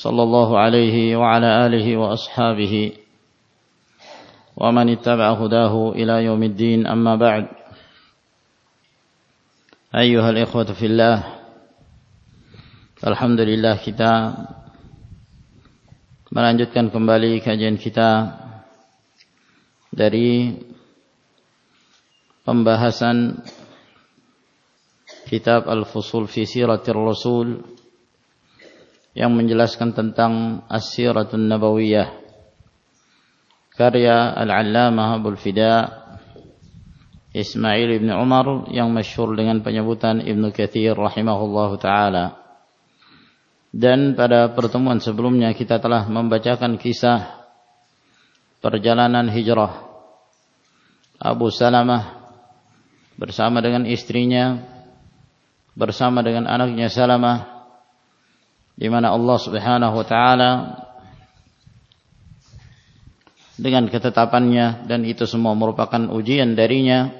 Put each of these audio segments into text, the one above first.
صلى الله عليه وعلى آله وأصحابه ومن اتبع هداه إلى يوم الدين. أما بعد أيها الإخوة في الله الحمد لله kita melanjutkan kembali kajian kita dari pembahasan kitab Al-Fusul fi Siratir Rasul. Yang menjelaskan tentang As-Siratun Nabawiyah. Karya Al-Allamah Abdul Fida Ismail ibn Umar yang masyhur dengan penyebutan Ibnu Katsir rahimahullahu taala. Dan pada pertemuan sebelumnya kita telah membacakan kisah perjalanan hijrah Abu Salamah bersama dengan istrinya bersama dengan anaknya Salamah di mana Allah Subhanahu wa taala dengan ketetapannya dan itu semua merupakan ujian darinya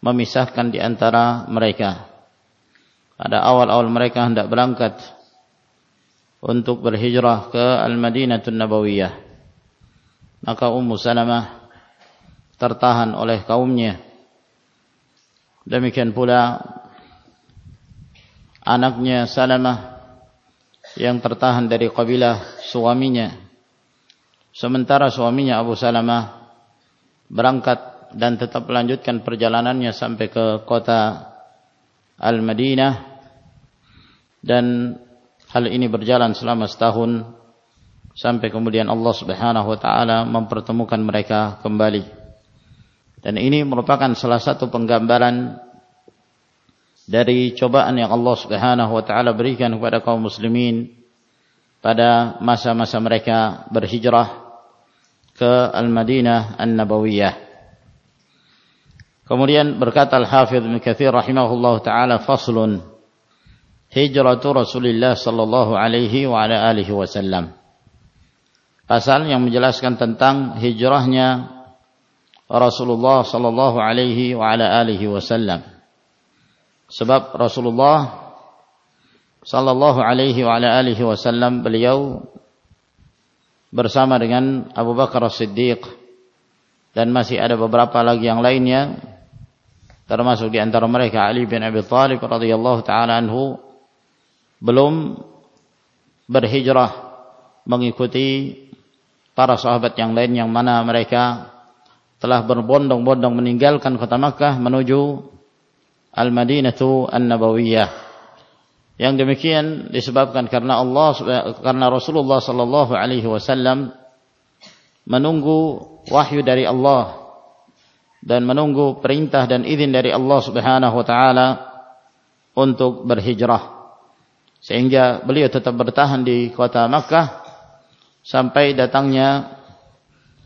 memisahkan di antara mereka. Pada awal-awal mereka hendak berangkat untuk berhijrah ke Al-Madinatul Nabawiyah. Maka Ummu Salamah tertahan oleh kaumnya. Demikian pula anaknya Salamah yang tertahan dari kabilah suaminya. Sementara suaminya Abu Salamah berangkat dan tetap melanjutkan perjalanannya sampai ke kota Al-Madinah dan hal ini berjalan selama setahun sampai kemudian Allah Subhanahu wa taala mempertemukan mereka kembali. Dan ini merupakan salah satu penggambaran dari cobaan yang Allah Subhanahu wa taala berikan kepada kaum muslimin pada masa-masa mereka berhijrah ke Al-Madinah An-Nabawiyah. Kemudian berkata Al-Hafidh Ibn Kathir rahimahullah taala faslun hijratu Rasulullah sallallahu alaihi wa ala alihi wasallam. Pasal yang menjelaskan tentang hijrahnya Rasulullah sallallahu alaihi wa ala alihi wasallam. Sebab Rasulullah sallallahu alaihi wa ala alihi wasallam beliau bersama dengan Abu Bakar As-Siddiq dan masih ada beberapa lagi yang lainnya termasuk di antara mereka Ali bin Abi Thalib radhiyallahu taala anhu belum berhijrah mengikuti para sahabat yang lain yang mana mereka telah berbondong-bondong meninggalkan kota Makkah menuju Al-Madinatu An-Nabawiyah. Yang demikian disebabkan karena Allah karena Rasulullah sallallahu alaihi wasallam menunggu wahyu dari Allah dan menunggu perintah dan izin dari Allah Subhanahu wa taala untuk berhijrah. Sehingga beliau tetap bertahan di kota Makkah sampai datangnya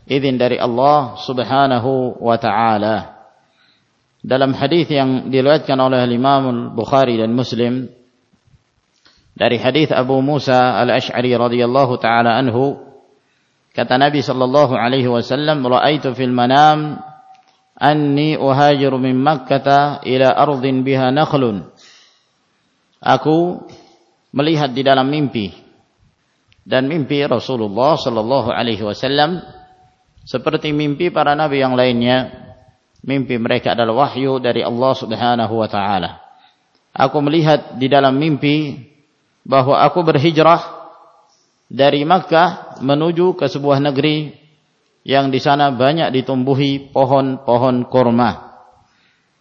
izin dari Allah Subhanahu wa taala dalam hadis yang diriwayatkan oleh Imam Bukhari dan Muslim dari hadis Abu Musa Al-Asy'ari radhiyallahu taala anhu kata Nabi sallallahu alaihi wasallam raaitu fil manam anni uhajiru min Makkah ila ardin biha nakhlun. Aku melihat di dalam mimpi dan mimpi Rasulullah sallallahu alaihi wasallam seperti mimpi para nabi yang lainnya Mimpi mereka adalah wahyu dari Allah Subhanahu wa taala. Aku melihat di dalam mimpi bahwa aku berhijrah dari Makkah menuju ke sebuah negeri yang di sana banyak ditumbuhi pohon-pohon kurma.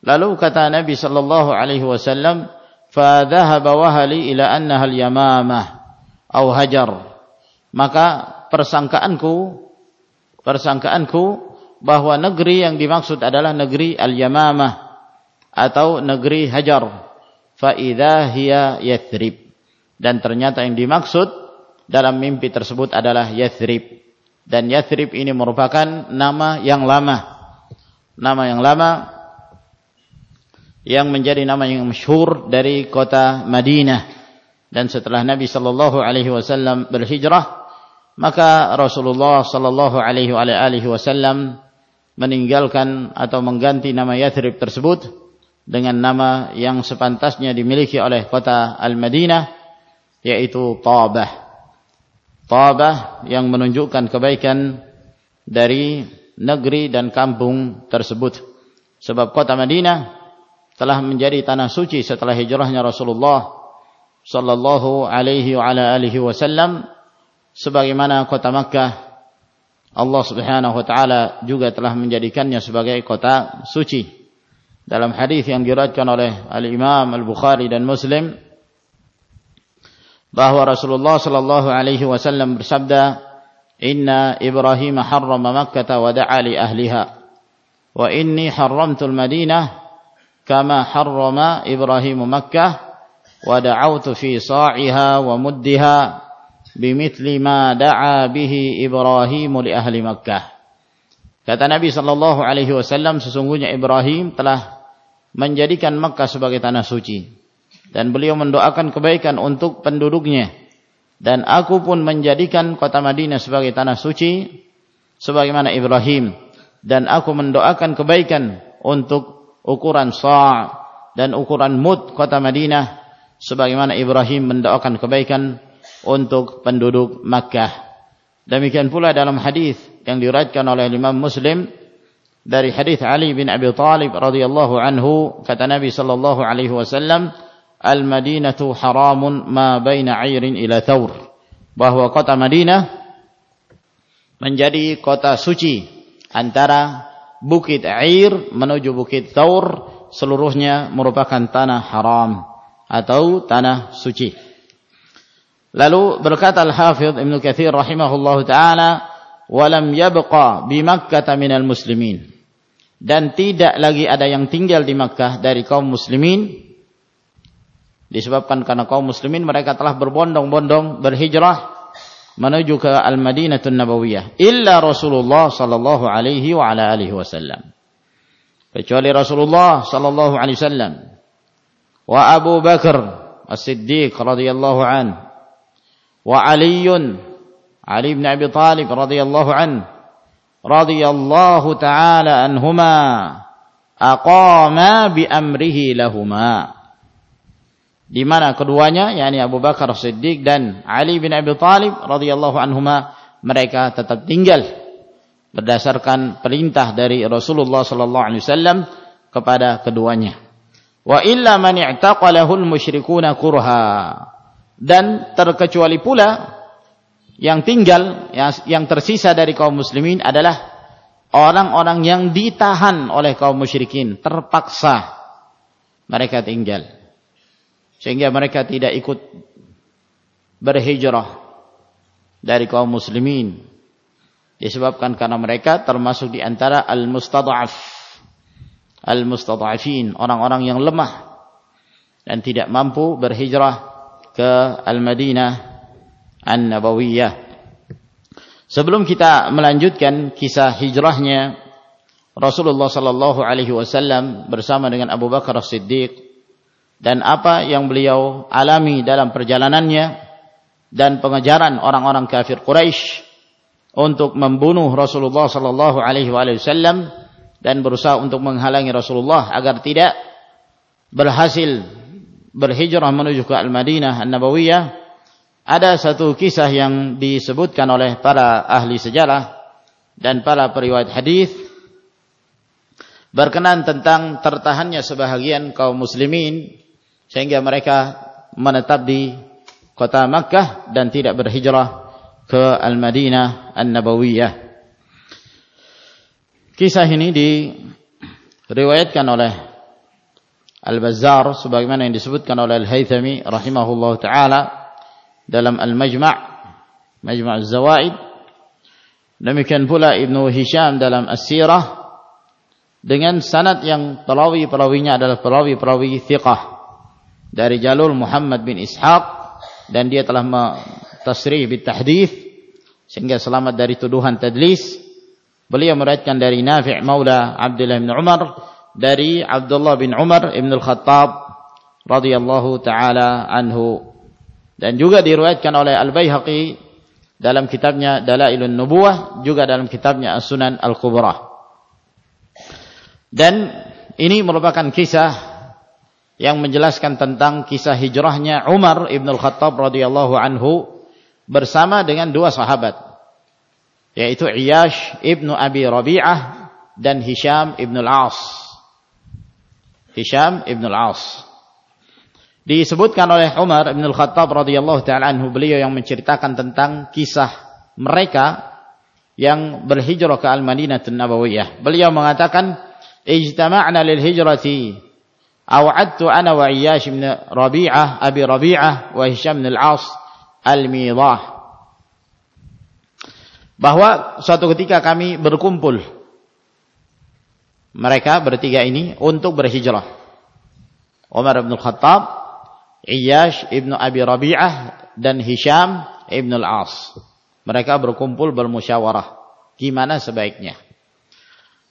Lalu kata Nabi sallallahu alaihi wasallam, "Fa dhahaba wahali ila annaha al-yamamah au hajar." Maka persangkaanku persangkaanku bahwa negeri yang dimaksud adalah negeri Al-Yamamah atau negeri Hajar. Fa idza hiya Yathrib. Dan ternyata yang dimaksud dalam mimpi tersebut adalah Yathrib. Dan Yathrib ini merupakan nama yang lama. Nama yang lama yang menjadi nama yang masyhur dari kota Madinah. Dan setelah Nabi sallallahu alaihi wasallam berhijrah, maka Rasulullah sallallahu alaihi wasallam meninggalkan atau mengganti nama Yathrib tersebut dengan nama yang sepantasnya dimiliki oleh kota Al-Madinah yaitu Tabah. Tabah yang menunjukkan kebaikan dari negeri dan kampung tersebut. Sebab kota Madinah telah menjadi tanah suci setelah hijrahnya Rasulullah sallallahu alaihi wa alihi wasallam sebagaimana kota Makkah Allah Subhanahu wa taala juga telah menjadikannya sebagai kota suci. Dalam hadis yang diriwayatkan oleh Al-Imam Al-Bukhari dan Muslim bahwa Rasulullah sallallahu alaihi wasallam bersabda, "Inna Ibrahim harrama Makkah wa da'a li ahliha, wa inni harramtu al-Madinah kama harrama Ibrahim Makkah wa da'awtu fi sa'iha wa muddiha bimithli ma da'a bihi Ibrahim li ahli Makkah." Kata Nabi sallallahu alaihi wasallam sesungguhnya Ibrahim telah menjadikan Makkah sebagai tanah suci. Dan beliau mendoakan kebaikan untuk penduduknya. Dan aku pun menjadikan kota Madinah sebagai tanah suci sebagaimana Ibrahim. Dan aku mendoakan kebaikan untuk ukuran sa' dan ukuran mud kota Madinah sebagaimana Ibrahim mendoakan kebaikan untuk penduduk Makkah demikian pula dalam hadis yang diriwayatkan oleh Imam Muslim dari hadis Ali bin Abi Thalib radhiyallahu anhu kata Nabi sallallahu alaihi wasallam Al-Madinatu haramun ma baina airin ila thawr. Bahwa kota Madinah menjadi kota suci antara bukit Air menuju bukit Thawr seluruhnya merupakan tanah haram atau tanah suci. Lalu berkata Al-Hafidh Ibn Kathir rahimahullahu taala, "Walam yabqa bi Makkah minal muslimin." Dan tidak lagi ada yang tinggal di Makkah dari kaum muslimin. Disebabkan karena kaum muslimin mereka telah berbondong-bondong berhijrah menuju ke Al-Madinatun Nabawiyah. Illa Rasulullah sallallahu alaihi wa ala alihi wasallam. Kecuali Rasulullah sallallahu alaihi wasallam. Wa Abu Bakar As-Siddiq radhiyallahu an wa Ali Ali bin Abi Talib radhiyallahu an radhiyallahu taala anhuma aqama bi amrihi lahumah di mana keduanya yakni Abu Bakar Siddiq dan Ali bin Abi Thalib radhiyallahu anhuma mereka tetap tinggal berdasarkan perintah dari Rasulullah sallallahu alaihi wasallam kepada keduanya. Wa illa man i'taqalahu al-musyrikuna kurha. Dan terkecuali pula yang tinggal yang, yang tersisa dari kaum muslimin adalah orang-orang yang ditahan oleh kaum musyrikin terpaksa mereka tinggal. Sehingga mereka tidak ikut berhijrah dari kaum muslimin. Disebabkan karena mereka termasuk di antara al-mustad'af. Al-mustad'afin orang-orang yang lemah dan tidak mampu berhijrah ke Al-Madinah An-Nabawiyah. Sebelum kita melanjutkan kisah hijrahnya Rasulullah sallallahu alaihi wasallam bersama dengan Abu Bakar As-Siddiq dan apa yang beliau alami dalam perjalanannya dan pengejaran orang-orang kafir Quraisy untuk membunuh Rasulullah sallallahu alaihi wasallam dan berusaha untuk menghalangi Rasulullah agar tidak berhasil berhijrah menuju ke Al-Madinah An-Nabawiyah ada satu kisah yang disebutkan oleh para ahli sejarah dan para periwayat hadis berkenan tentang tertahannya sebahagian kaum muslimin sehingga mereka menetap di kota Makkah dan tidak berhijrah ke Al-Madinah An-Nabawiyah. Kisah ini diriwayatkan oleh Al-Bazzar sebagaimana yang disebutkan oleh Al-Haythami rahimahullah taala dalam Al-Majma' Majma' Az-Zawaid demikian pula Ibnu Hisham dalam As-Sirah dengan sanad yang perawi-perawinya adalah perawi-perawi thiqah dari jalur Muhammad bin Ishaq dan dia telah at-tasrih bit tahdits sehingga selamat dari tuduhan tadlis. Beliau meriwayatkan dari Nafi' Maula Abdullah bin Umar dari Abdullah bin Umar Ibn Al-Khattab radhiyallahu taala anhu dan juga diriwayatkan oleh Al-Baihaqi dalam kitabnya Dalailun Nubuwah juga dalam kitabnya As-Sunan Al-Kubra. Dan ini merupakan kisah yang menjelaskan tentang kisah hijrahnya Umar ibn al-Khattab radhiyallahu anhu bersama dengan dua sahabat yaitu Iyash ibnu Abi Rabi'ah dan Hisham ibn al-As. Hisham ibn al-As. Disebutkan oleh Umar ibn al-Khattab radhiyallahu taala anhu beliau yang menceritakan tentang kisah mereka yang berhijrah ke Al-Madinah Nabawiyah. Beliau mengatakan, "Ijtama'na lil hijrati aw'adtu ana wa Iyyash bin Rabi'ah, Abi Rabi'ah wa Hisham bin Al-'As Al-Midah." Bahwa suatu ketika kami berkumpul mereka bertiga ini untuk berhijrah. Umar bin Khattab Iyash ibnu Abi Rabi'ah dan Hisham ibnu Al-As. Mereka berkumpul bermusyawarah. Gimana sebaiknya?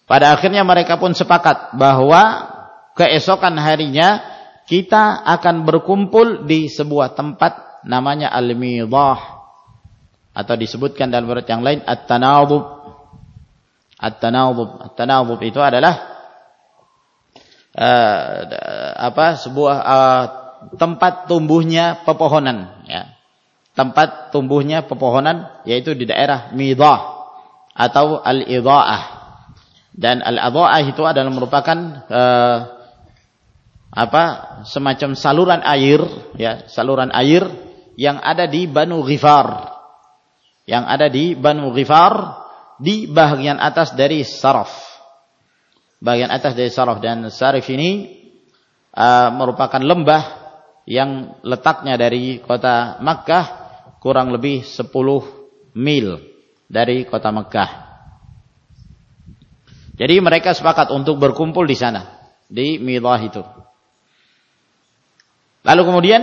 Pada akhirnya mereka pun sepakat bahwa keesokan harinya kita akan berkumpul di sebuah tempat namanya Al-Midah atau disebutkan dalam berat yang lain At-Tanawub. At-Tanawub. At-Tanawub itu adalah uh, apa sebuah uh, tempat tumbuhnya pepohonan ya. Tempat tumbuhnya pepohonan yaitu di daerah Midah atau Al-Idha'ah dan al-adha'ah itu adalah merupakan uh, apa semacam saluran air ya saluran air yang ada di Banu Ghifar yang ada di Banu Ghifar di bagian atas dari Saraf. Bagian atas dari Saraf. Dan Sarif ini uh, merupakan lembah yang letaknya dari kota Makkah kurang lebih 10 mil dari kota Makkah. Jadi mereka sepakat untuk berkumpul di sana, di Midah itu. Lalu kemudian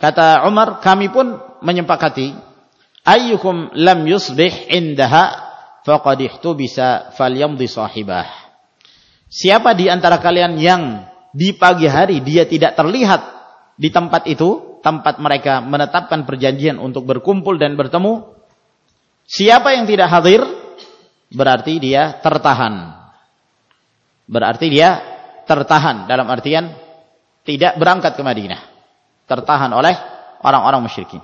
kata Umar, kami pun menyepakati, ayyukum lam yusbih indaha faqad ihtubisa falyamdi sahibah. Siapa di antara kalian yang di pagi hari dia tidak terlihat di tempat itu, tempat mereka menetapkan perjanjian untuk berkumpul dan bertemu, siapa yang tidak hadir berarti dia tertahan Berarti dia tertahan dalam artian tidak berangkat ke Madinah. Tertahan oleh orang-orang musyrikin.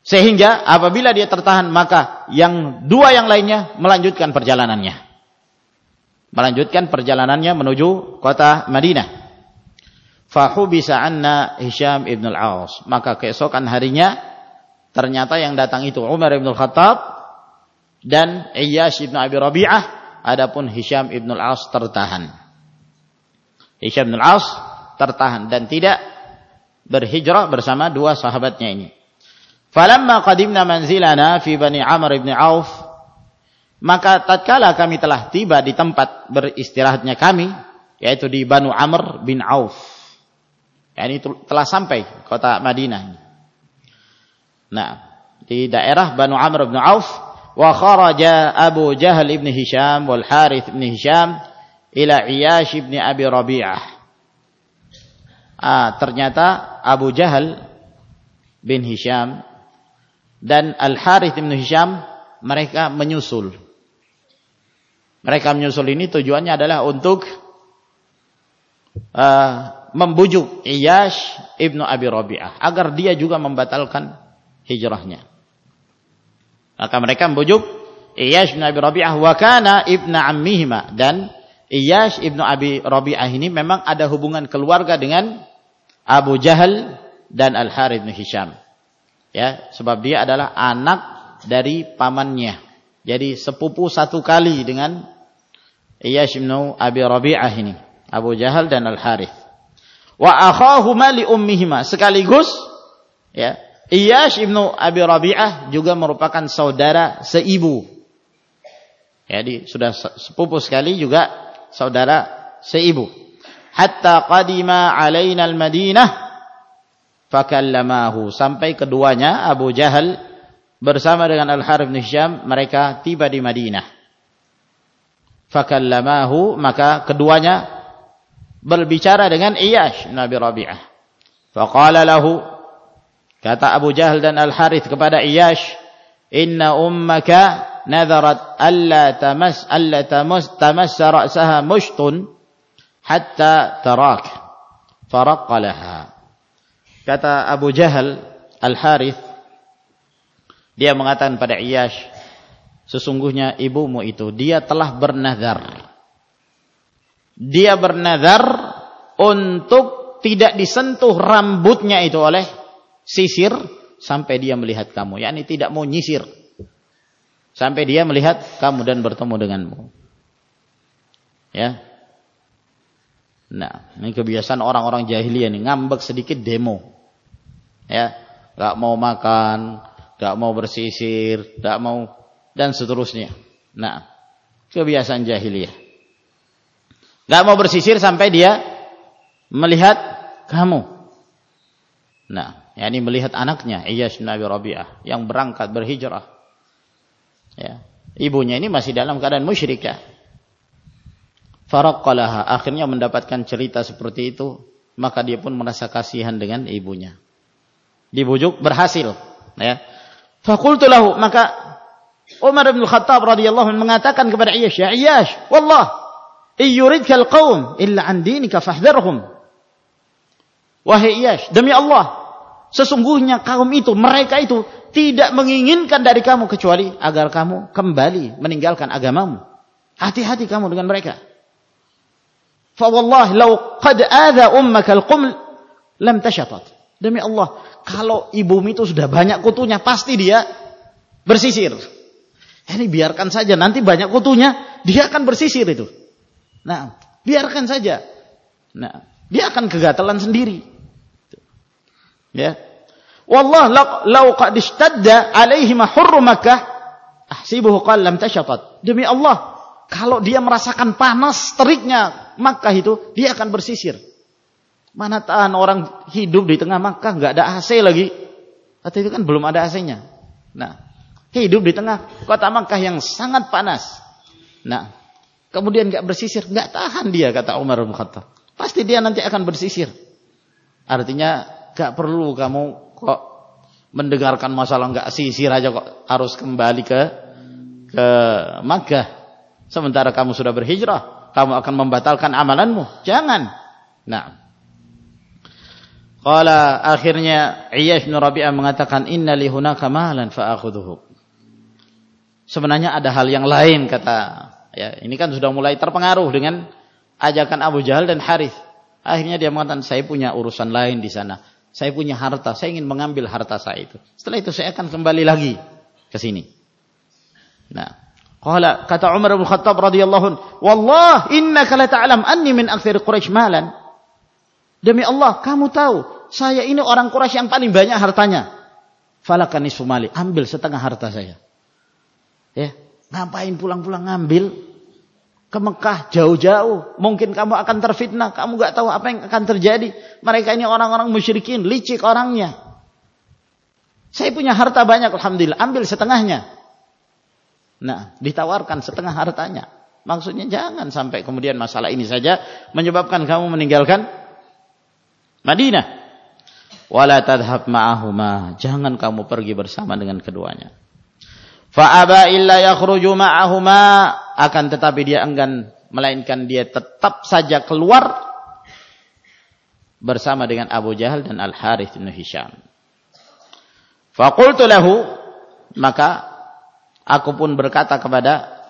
Sehingga apabila dia tertahan maka yang dua yang lainnya melanjutkan perjalanannya. Melanjutkan perjalanannya menuju kota Madinah. bisa anna Hisham ibn al-Aus. Maka keesokan harinya ternyata yang datang itu Umar ibn al-Khattab dan Iyash ibn Abi Rabi'ah adapun Hisham ibn al-As tertahan. Hisham ibn al-As tertahan dan tidak berhijrah bersama dua sahabatnya ini. Falamma qadimna manzilana fi Bani Amr ibn Auf, maka tatkala kami telah tiba di tempat beristirahatnya kami, yaitu di Banu Amr bin Auf. Ya, ini telah sampai kota Madinah. Nah, di daerah Banu Amr bin Auf, wa kharaja Abu Jahal ibn Hisham wal Harith ibn Hisham ila Iyash ibn Abi Rabi'ah. Ah, ternyata Abu Jahal bin Hisham dan Al Harith bin Hisham mereka menyusul. Mereka menyusul ini tujuannya adalah untuk uh, membujuk Iyash ibnu Abi Rabi'ah agar dia juga membatalkan hijrahnya. Maka mereka membujuk Iyash bin Abi Rabi'ah wa kana ibna ammihima dan Iyash ibnu Abi Rabi'ah ini memang ada hubungan keluarga dengan Abu Jahal dan Al Harith bin Hisham. Ya, sebab dia adalah anak dari pamannya. Jadi sepupu satu kali dengan Iyash bin Abi Rabi'ah ini, Abu Jahal dan Al Harith. Wa akhahuma li ummihima sekaligus ya, Iyash ibnu Abi Rabi'ah juga merupakan saudara seibu. Jadi sudah sepupu sekali juga saudara seibu. Hatta qadima alaina al-Madinah fakallamahu. Sampai keduanya Abu Jahal bersama dengan Al Harith bin Hisham mereka tiba di Madinah. Fakallamahu maka keduanya berbicara dengan Iyash Nabi Rabi'ah. Faqala lahu kata Abu Jahal dan Al Harith kepada Iyash inna ummaka nadarat alla tamas alla tamas tamas ra'saha mushtun hatta tarak faraqalaha Kata Abu Jahal Al-Harith dia mengatakan pada Iyash sesungguhnya ibumu itu dia telah bernazar. Dia bernazar untuk tidak disentuh rambutnya itu oleh sisir sampai dia melihat kamu. Yakni tidak mau nyisir. Sampai dia melihat kamu dan bertemu denganmu. Ya Nah, ini kebiasaan orang-orang jahiliyah nih, ngambek sedikit demo. Ya, gak mau makan, gak mau bersisir, gak mau dan seterusnya. Nah, kebiasaan jahiliyah. Gak mau bersisir sampai dia melihat kamu. Nah, yakni melihat anaknya Iyas bin Abi Rabi'ah yang berangkat berhijrah. Ya. Ibunya ini masih dalam keadaan musyrikah. Faraqqalaha akhirnya mendapatkan cerita seperti itu, maka dia pun merasa kasihan dengan ibunya. Dibujuk berhasil, ya. Fakultu lahu, maka Umar bin Khattab radhiyallahu anhu mengatakan kepada Iyash, "Ya Iyash, wallah, iyuridka al-qaum illa an dinika fahdharhum." Wahai Iyash, demi Allah, sesungguhnya kaum itu, mereka itu tidak menginginkan dari kamu kecuali agar kamu kembali meninggalkan agamamu. Hati-hati kamu dengan mereka. Fawallah lau qad adha ummaka al-quml lam tashatat. Demi Allah, kalau ibumu itu sudah banyak kutunya, pasti dia bersisir. Ini biarkan saja, nanti banyak kutunya, dia akan bersisir itu. Nah, biarkan saja. Nah, dia akan kegatalan sendiri. Ya. Wallah lau qad ishtadda alaihi ma Makkah ahsibuhu qala lam tashatat. Demi Allah, kalau dia merasakan panas teriknya Makkah itu, dia akan bersisir. Mana tahan orang hidup di tengah Makkah nggak ada AC lagi. Kata itu kan belum ada AC-nya. Nah, hidup di tengah kota Makkah yang sangat panas. Nah, kemudian nggak bersisir, nggak tahan dia kata Umar bin Khattab. Pasti dia nanti akan bersisir. Artinya nggak perlu kamu kok mendengarkan masalah nggak sisir aja kok harus kembali ke ke Makkah. Sementara kamu sudah berhijrah, kamu akan membatalkan amalanmu. Jangan. Nah. Qala akhirnya Iyash bin Rabi'ah mengatakan inna li hunaka malan fa'akhudhuhu. Sebenarnya ada hal yang lain kata ya, ini kan sudah mulai terpengaruh dengan ajakan Abu Jahal dan Harith. Akhirnya dia mengatakan saya punya urusan lain di sana. Saya punya harta, saya ingin mengambil harta saya itu. Setelah itu saya akan kembali lagi ke sini. Nah, Qala kata Umar bin Khattab radhiyallahu anhu, "Wallah innaka la ta'lam anni min aktsari Quraisy malan." Demi Allah, kamu tahu, saya ini orang Quraisy yang paling banyak hartanya. Falaka nisfu ambil setengah harta saya. Ya, ngapain pulang-pulang ngambil ke Mekah jauh-jauh? Mungkin kamu akan terfitnah, kamu gak tahu apa yang akan terjadi. Mereka ini orang-orang musyrikin, licik orangnya. Saya punya harta banyak alhamdulillah, ambil setengahnya. Nah, ditawarkan setengah hartanya. Maksudnya jangan sampai kemudian masalah ini saja menyebabkan kamu meninggalkan Madinah. Wala tadhhab ma'ahuma. Jangan kamu pergi bersama dengan keduanya. Fa'aba illa yakhruju ma'ahuma. Akan tetapi dia enggan. Melainkan dia tetap saja keluar. Bersama dengan Abu Jahal dan Al-Harith bin Hisham. Maka Aku pun berkata kepada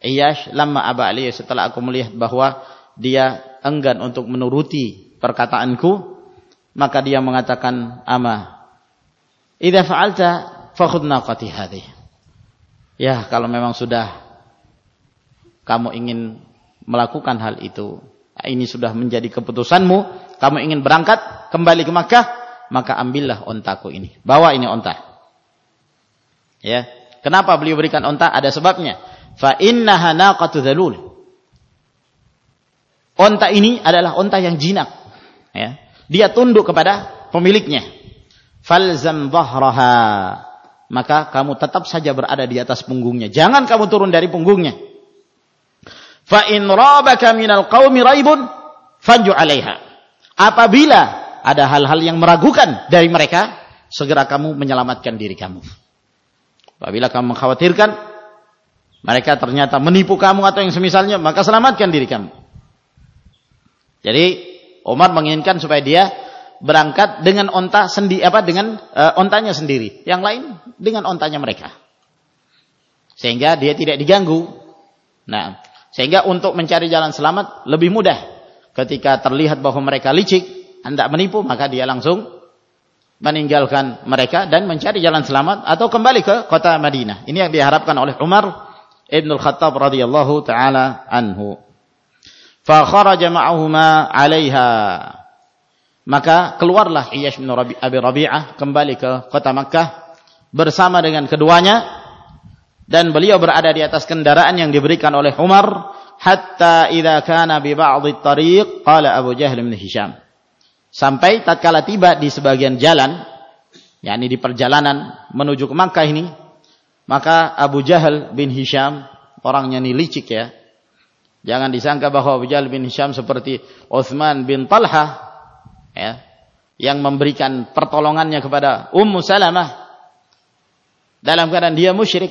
Iyash lama Aba Ali setelah aku melihat bahwa dia enggan untuk menuruti perkataanku, maka dia mengatakan, "Ama, idza fa'alta fakhudh naqati hadhihi." Ya, kalau memang sudah kamu ingin melakukan hal itu, ini sudah menjadi keputusanmu, kamu ingin berangkat kembali ke Makkah, maka ambillah ontaku ini. Bawa ini onta. Ya, Kenapa beliau berikan onta? Ada sebabnya. Fa innaha naqatu dzalul. Onta ini adalah onta yang jinak. Ya. Dia tunduk kepada pemiliknya. falzam dhahraha maka kamu tetap saja berada di atas punggungnya jangan kamu turun dari punggungnya fa in rabaka minal qaumi raibun fanju 'alaiha apabila ada hal-hal yang meragukan dari mereka segera kamu menyelamatkan diri kamu apabila kamu mengkhawatirkan mereka ternyata menipu kamu atau yang semisalnya maka selamatkan diri kamu jadi Umar menginginkan supaya dia berangkat dengan onta sendi apa dengan uh, ontanya sendiri, yang lain dengan ontanya mereka. Sehingga dia tidak diganggu. Nah, sehingga untuk mencari jalan selamat lebih mudah. Ketika terlihat bahwa mereka licik, hendak menipu, maka dia langsung meninggalkan mereka dan mencari jalan selamat atau kembali ke kota Madinah. Ini yang diharapkan oleh Umar Ibn Khattab radhiyallahu taala anhu. Fa kharaja ma'ahuma 'alaiha maka keluarlah Iyash bin Rabi, Abi Rabi'ah kembali ke kota Makkah bersama dengan keduanya dan beliau berada di atas kendaraan yang diberikan oleh Umar hatta idza kana bi ba'dhi tariq qala Abu Jahal bin Hisham sampai tatkala tiba di sebagian jalan yakni di perjalanan menuju ke Makkah ini maka Abu Jahal bin Hisham orangnya ini licik ya. Jangan disangka bahwa Abu Jahal bin Hisham seperti Uthman bin Talha ya, yang memberikan pertolongannya kepada Ummu Salamah dalam keadaan dia musyrik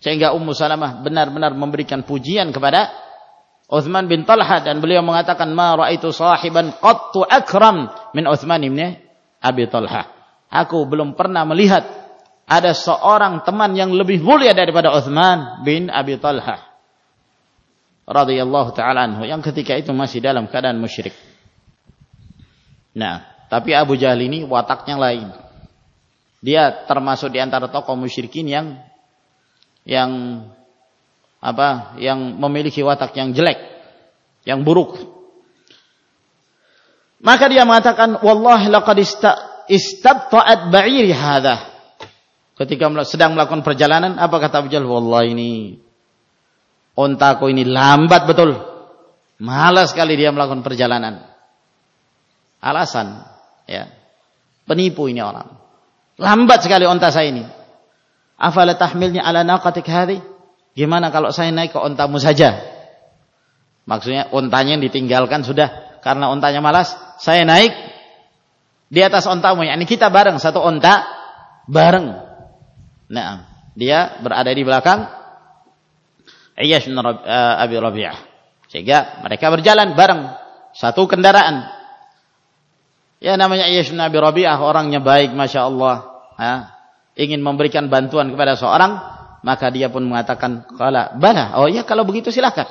sehingga Ummu Salamah benar-benar memberikan pujian kepada Uthman bin Talha dan beliau mengatakan ma raaitu sahiban qattu akram min Uthman bin Abi Talha. Aku belum pernah melihat ada seorang teman yang lebih mulia daripada Uthman bin Abi Talha radhiyallahu taala anhu yang ketika itu masih dalam keadaan musyrik. Nah, tapi Abu Jahal ini wataknya lain. Dia termasuk di antara tokoh musyrikin yang yang apa? Yang memiliki watak yang jelek, yang buruk. Maka dia mengatakan, "Wallahi laqad istabta'at ba'iri hadha." Ketika sedang melakukan perjalanan, apa kata Abu Jahal? "Wallahi ini ontaku ini lambat betul. Malas sekali dia melakukan perjalanan." alasan ya penipu ini orang lambat sekali onta saya ini afala tahmilnya ala naqatik hadhi gimana kalau saya naik ke ontamu saja? Maksudnya ontanya yang ditinggalkan sudah. Karena ontanya malas saya naik di atas ontamu. Ini kita bareng satu onta bareng. Nah dia berada di belakang Iyash bin eh, Abi Rabi'ah. Sehingga mereka berjalan bareng. Satu kendaraan. Ya namanya Iyash bin Abi Rabi'ah orangnya baik Masya Allah. Ingin memberikan bantuan kepada seorang. Maka dia pun mengatakan. Kala, bala. Oh ya kalau begitu silahkan.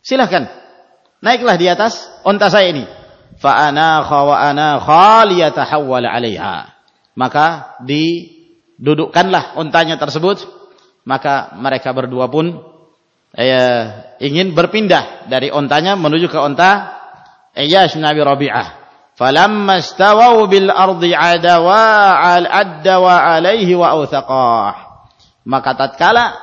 Silahkan. Naiklah di atas onta saya ini. Fa'ana khawa ana khaliyatahawwala alaiha. Maka didudukkanlah ontanya tersebut. Maka mereka berdua pun eh, ingin berpindah dari ontanya menuju ke onta Iyash bin Abi bil ardi al addawa alaihi wa authaqah. Maka tatkala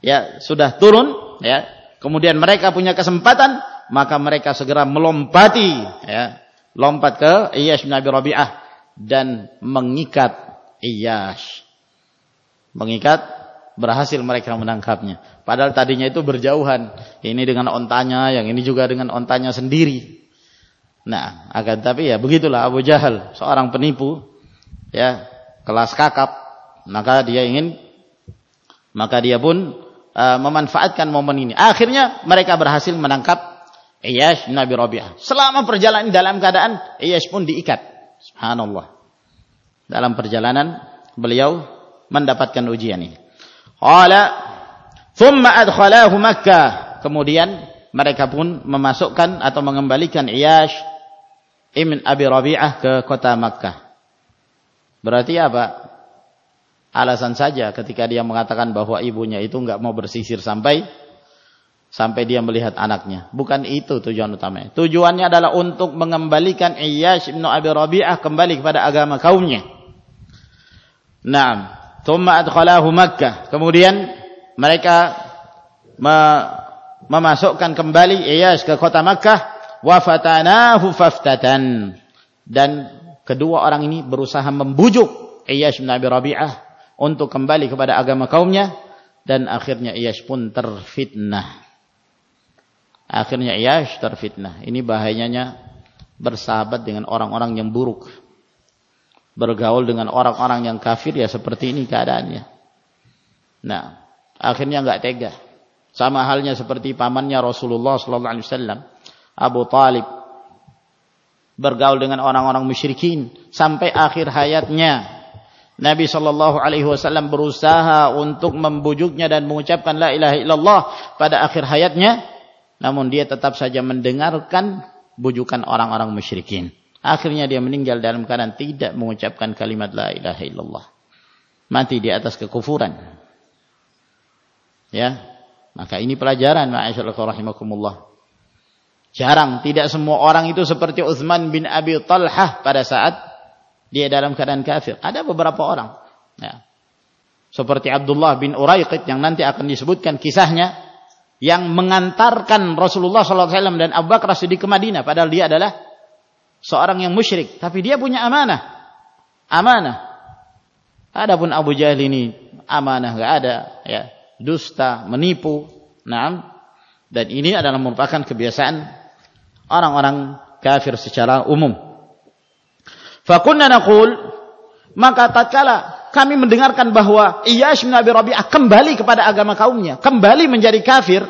ya sudah turun ya, kemudian mereka punya kesempatan, maka mereka segera melompati ya, lompat ke Iyash bin Abi Rabi'ah dan mengikat Iyash. Mengikat berhasil mereka menangkapnya. Padahal tadinya itu berjauhan. Ini dengan ontanya, yang ini juga dengan ontanya sendiri. Nah, akan tapi ya begitulah Abu Jahal, seorang penipu, ya kelas kakap, maka dia ingin, maka dia pun uh, memanfaatkan momen ini. Akhirnya mereka berhasil menangkap Iyash Nabi Rabi'ah. Selama perjalanan dalam keadaan Iyash pun diikat. Subhanallah. Dalam perjalanan beliau mendapatkan ujian ini. Qala thumma adkhalahu Makkah. Kemudian mereka pun memasukkan atau mengembalikan Iyash Ibn Abi Rabi'ah ke kota Makkah. Berarti apa? Alasan saja ketika dia mengatakan bahwa ibunya itu enggak mau bersisir sampai sampai dia melihat anaknya. Bukan itu tujuan utamanya. Tujuannya adalah untuk mengembalikan Iyash bin Abi Rabi'ah kembali kepada agama kaumnya. Naam. Thumma adkhalahu Makkah. Kemudian mereka memasukkan kembali Iyash ke kota Makkah wa fatanahu faftatan dan kedua orang ini berusaha membujuk Iyash bin Abi Rabi'ah untuk kembali kepada agama kaumnya dan akhirnya Iyash pun terfitnah. Akhirnya Iyash terfitnah. Ini bahayanya bersahabat dengan orang-orang yang buruk. Bergaul dengan orang-orang yang kafir ya seperti ini keadaannya. Nah, akhirnya enggak tega. Sama halnya seperti pamannya Rasulullah sallallahu alaihi wasallam, Abu Talib bergaul dengan orang-orang musyrikin sampai akhir hayatnya. Nabi sallallahu alaihi wasallam berusaha untuk membujuknya dan mengucapkan la ilaha illallah pada akhir hayatnya, namun dia tetap saja mendengarkan bujukan orang-orang musyrikin. Akhirnya dia meninggal dalam keadaan tidak mengucapkan kalimat la ilaha illallah. Mati di atas kekufuran. Ya, maka ini pelajaran ma'asyarul rahimakumullah. Jarang, tidak semua orang itu seperti Uthman bin Abi Talhah pada saat dia dalam keadaan kafir. Ada beberapa orang. Ya. Seperti Abdullah bin Uraiqid yang nanti akan disebutkan kisahnya yang mengantarkan Rasulullah SAW dan Abu Bakar Siddiq ke Madinah padahal dia adalah seorang yang musyrik tapi dia punya amanah amanah adapun Abu Jahal ini amanah enggak ada ya dusta, menipu. Naam. Dan ini adalah merupakan kebiasaan orang-orang kafir secara umum. Fakunna naqul maka tatkala kami mendengarkan bahwa Iyash bin Abi Rabi'ah kembali kepada agama kaumnya, kembali menjadi kafir,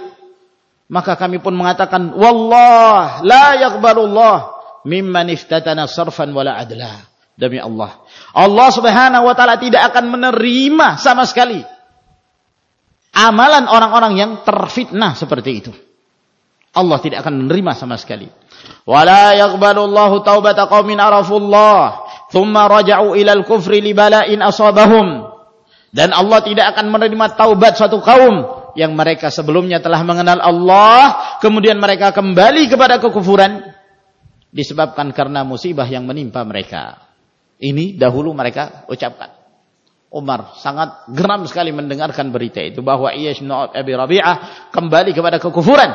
maka kami pun mengatakan wallah la yaqbalullah mimman iftatana sarfan wala adla. Demi Allah. Allah Subhanahu wa taala tidak akan menerima sama sekali amalan orang-orang yang terfitnah seperti itu. Allah tidak akan menerima sama sekali. Wala yaqbalu Allahu taubata qaumin arafullah thumma raja'u ila al-kufri li bala'in asabahum. Dan Allah tidak akan menerima taubat suatu kaum yang mereka sebelumnya telah mengenal Allah, kemudian mereka kembali kepada kekufuran disebabkan karena musibah yang menimpa mereka. Ini dahulu mereka ucapkan. Umar sangat geram sekali mendengarkan berita itu bahwa ia bin Abi Rabi'ah kembali kepada kekufuran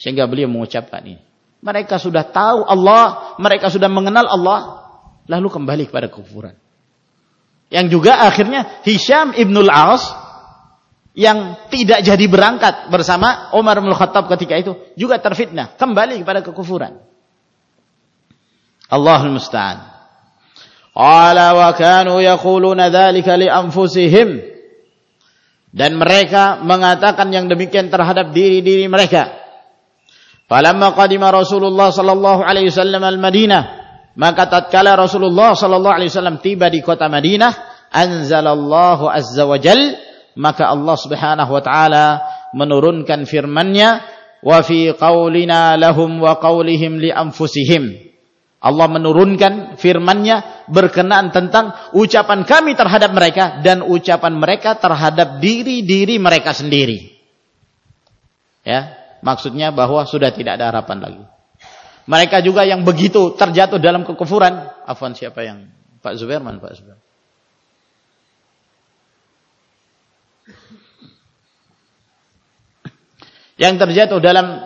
sehingga beliau mengucapkan ini. Mereka sudah tahu Allah, mereka sudah mengenal Allah, lalu kembali kepada kekufuran. Yang juga akhirnya Hisham ibnul As yang tidak jadi berangkat bersama Umar bin Khattab ketika itu juga terfitnah kembali kepada kekufuran. Allahul musta'an. Qala wa kanu yaquluna dzalika li anfusihim. Dan mereka mengatakan yang demikian terhadap diri-diri mereka. Falamma qadima Rasulullah sallallahu alaihi wasallam al-Madinah, maka tatkala Rasulullah sallallahu alaihi wasallam tiba di kota Madinah, anzalallahu azza wa jal, maka Allah Subhanahu wa taala menurunkan firman-Nya wa fi qaulina lahum wa qaulihim li anfusihim Allah menurunkan firman-Nya berkenaan tentang ucapan kami terhadap mereka dan ucapan mereka terhadap diri-diri mereka sendiri. Ya, maksudnya bahwa sudah tidak ada harapan lagi. Mereka juga yang begitu terjatuh dalam kekufuran. Afwan siapa yang Pak Zuberman, Pak Zuberman. Yang terjatuh dalam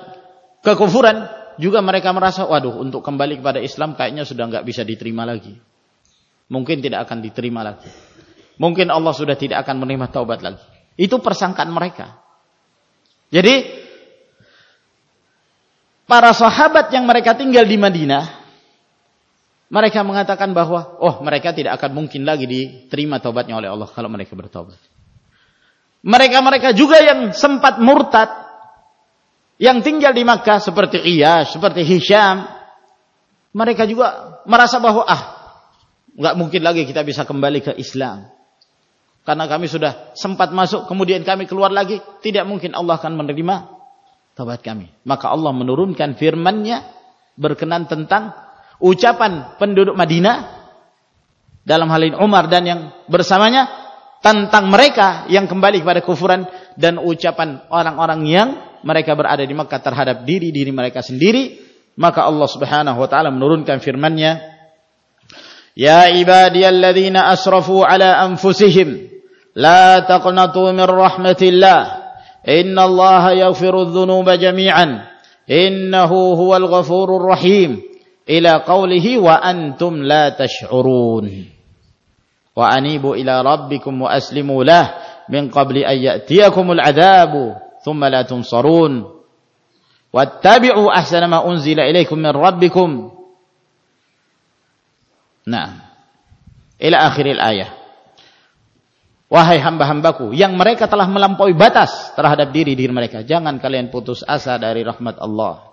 kekufuran juga mereka merasa, waduh, untuk kembali kepada Islam kayaknya sudah nggak bisa diterima lagi. Mungkin tidak akan diterima lagi. Mungkin Allah sudah tidak akan menerima taubat lagi. Itu persangkaan mereka. Jadi, para sahabat yang mereka tinggal di Madinah, mereka mengatakan bahwa, oh mereka tidak akan mungkin lagi diterima taubatnya oleh Allah kalau mereka bertobat. Mereka-mereka juga yang sempat murtad, yang tinggal di Makkah seperti Iyas, seperti Hisham, mereka juga merasa bahwa ah, nggak mungkin lagi kita bisa kembali ke Islam. Karena kami sudah sempat masuk, kemudian kami keluar lagi, tidak mungkin Allah akan menerima taubat kami. Maka Allah menurunkan firman-Nya berkenan tentang ucapan penduduk Madinah dalam hal ini Umar dan yang bersamanya tentang mereka yang kembali kepada kufuran dan ucapan orang-orang yang mereka berada di Makkah terhadap diri-diri mereka sendiri, maka Allah Subhanahu wa taala menurunkan firman-Nya, "Ya ibadiyalladzina asrafu ala anfusihim, la taqnatu min rahmatillah. Innallaha yaghfiru dzunuba jami'an. Innahu huwal ghafurur rahim." ila qawlihi wa antum la tash'urun wa anibu ila rabbikum wa aslimu lah min qabli an ya'tiyakumul adabu thumma la tunsarun wattabi'u ahsana ma unzila ilaikum min rabbikum nah ila akhiril ayah Wahai hamba-hambaku yang mereka telah melampaui batas terhadap diri diri mereka. Jangan kalian putus asa dari rahmat Allah.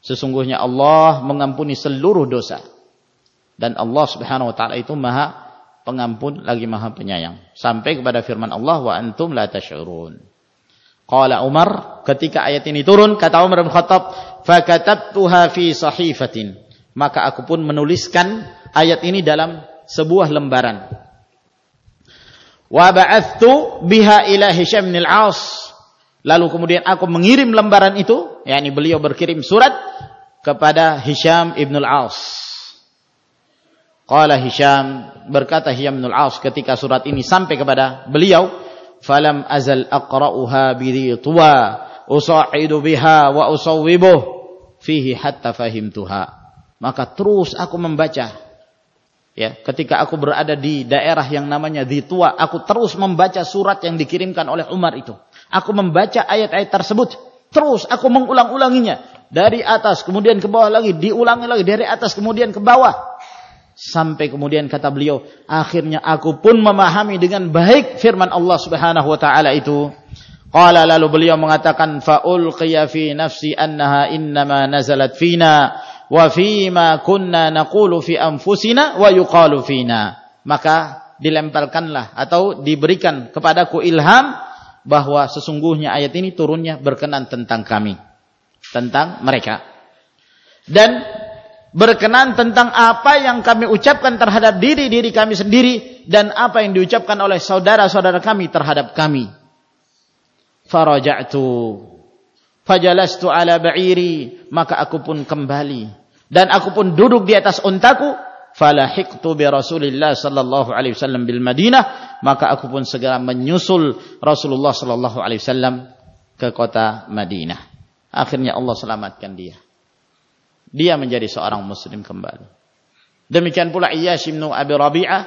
Sesungguhnya Allah mengampuni seluruh dosa. Dan Allah subhanahu wa ta'ala itu maha pengampun lagi maha penyayang. Sampai kepada firman Allah, wa antum la tash'urun. Qala Umar, ketika ayat ini turun, kata Umar bin Khattab, fakatabtuha fi sahifatin. Maka aku pun menuliskan ayat ini dalam sebuah lembaran wa ba'athtu biha ila Hisham bin al-As. Lalu kemudian aku mengirim lembaran itu, yakni beliau berkirim surat kepada Hisham ibn al-As. Qala Hisham berkata Hisham bin al-As ketika surat ini sampai kepada beliau, falam azal aqra'uha bi tuwa usa'idu biha wa usawwibuh fihi hatta fahimtuha. Maka terus aku membaca Ya, ketika aku berada di daerah yang namanya Dhitua, aku terus membaca surat yang dikirimkan oleh Umar itu. Aku membaca ayat-ayat tersebut. Terus aku mengulang-ulanginya. Dari atas, kemudian ke bawah lagi. Diulangi lagi dari atas, kemudian ke bawah. Sampai kemudian kata beliau, akhirnya aku pun memahami dengan baik firman Allah subhanahu wa ta'ala itu. Qala lalu beliau mengatakan, فَأُلْقِيَ فِي نَفْسِ أَنَّهَا إِنَّمَا نَزَلَتْ فِينَا wa fima kunna naqulu fi anfusina wa yuqalu fina. Maka dilemparkanlah atau diberikan kepadaku ilham bahwa sesungguhnya ayat ini turunnya berkenan tentang kami tentang mereka. Dan berkenan tentang apa yang kami ucapkan terhadap diri-diri kami sendiri dan apa yang diucapkan oleh saudara-saudara kami terhadap kami. Faraja'tu fajalastu ala ba'iri. Maka aku pun kembali dan aku pun duduk di atas untaku falahiktu bi Rasulillah sallallahu alaihi wasallam bil Madinah maka aku pun segera menyusul Rasulullah sallallahu alaihi wasallam ke kota Madinah. Akhirnya Allah selamatkan dia. Dia menjadi seorang muslim kembali. Demikian pula Iyash bin Abi Rabi'ah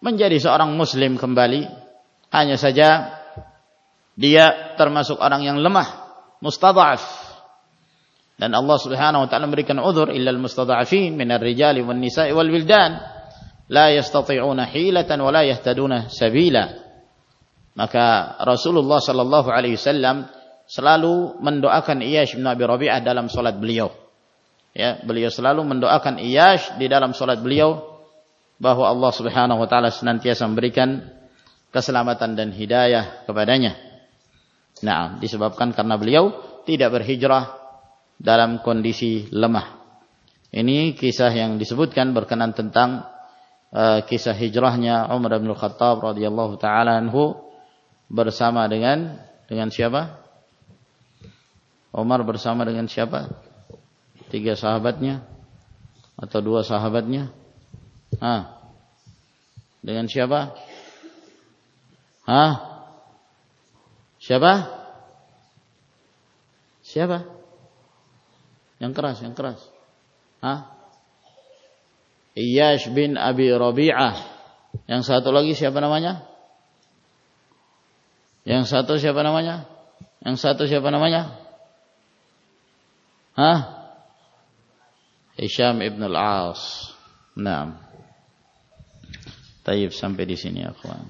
menjadi seorang muslim kembali. Hanya saja dia termasuk orang yang lemah mustadhaf dan Allah Subhanahu wa taala memberikan uzur illa al-mustada'afin min ar-rijali wan nisa'i wal wildan la yastati'una hilatan wa la yahtaduna sabila. Maka Rasulullah sallallahu alaihi wasallam selalu mendoakan Iyash bin Abi Rabi'ah dalam salat beliau. Ya, beliau selalu mendoakan Iyash di dalam salat beliau bahwa Allah Subhanahu wa taala senantiasa memberikan keselamatan dan hidayah kepadanya. Nah, disebabkan karena beliau tidak berhijrah dalam kondisi lemah. Ini kisah yang disebutkan berkenan tentang uh, kisah hijrahnya Umar bin Khattab radhiyallahu taala anhu bersama dengan dengan siapa? Umar bersama dengan siapa? Tiga sahabatnya atau dua sahabatnya? Ah. Dengan siapa? Hah? Siapa? Siapa? Yang keras, yang keras. Hah? Iyash bin Abi Rabi'ah. Yang satu lagi siapa namanya? Yang satu siapa namanya? Yang satu siapa namanya? Hah? Hisham ibn al-As. Naam. Tayyib sampai di sini ya kawan.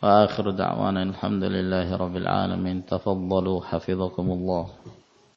Wa akhiru da'wana alhamdulillahi rabbil alamin. Tafaddalu hafizakumullah.